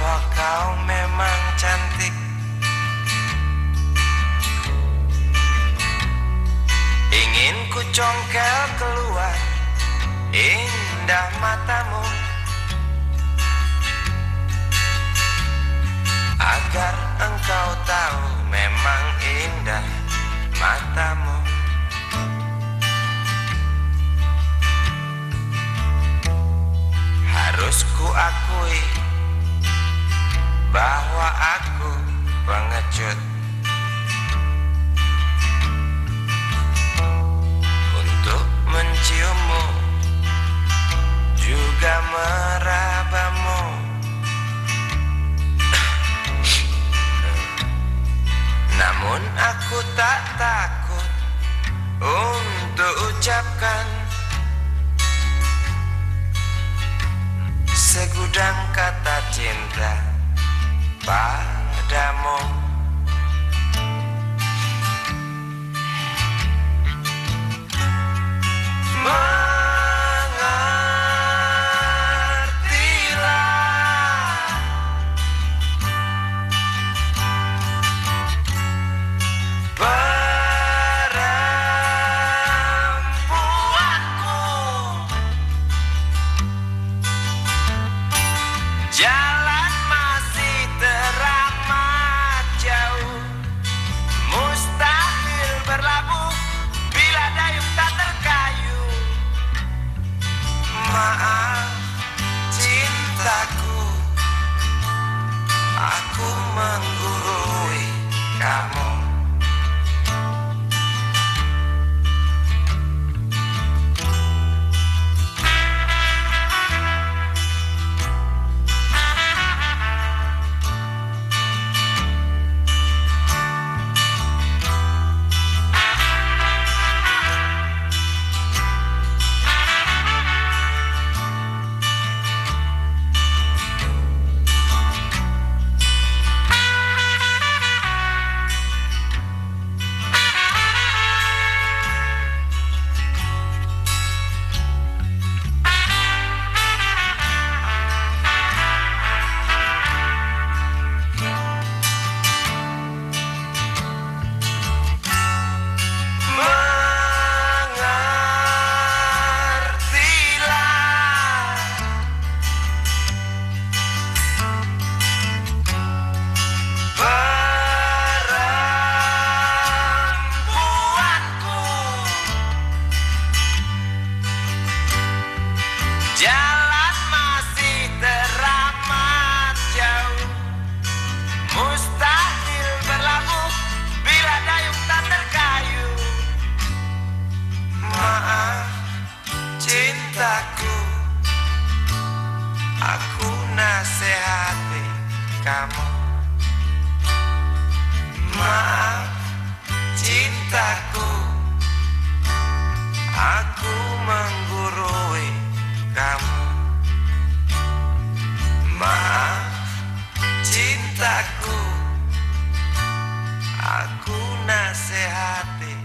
bahwa kau memang cantik. Ingin ku congkel keluar indah matamu. Agar engkau tahu memang indah matamu. Harus ku akui bahwa aku pengecut. Untuk menciummu juga merabamu. Namun aku tak takut untuk ucapkan Segudang kata cinta kamu Maaf cintaku. Aku menggurui kamu. Maaf cintaku. Aku nasihati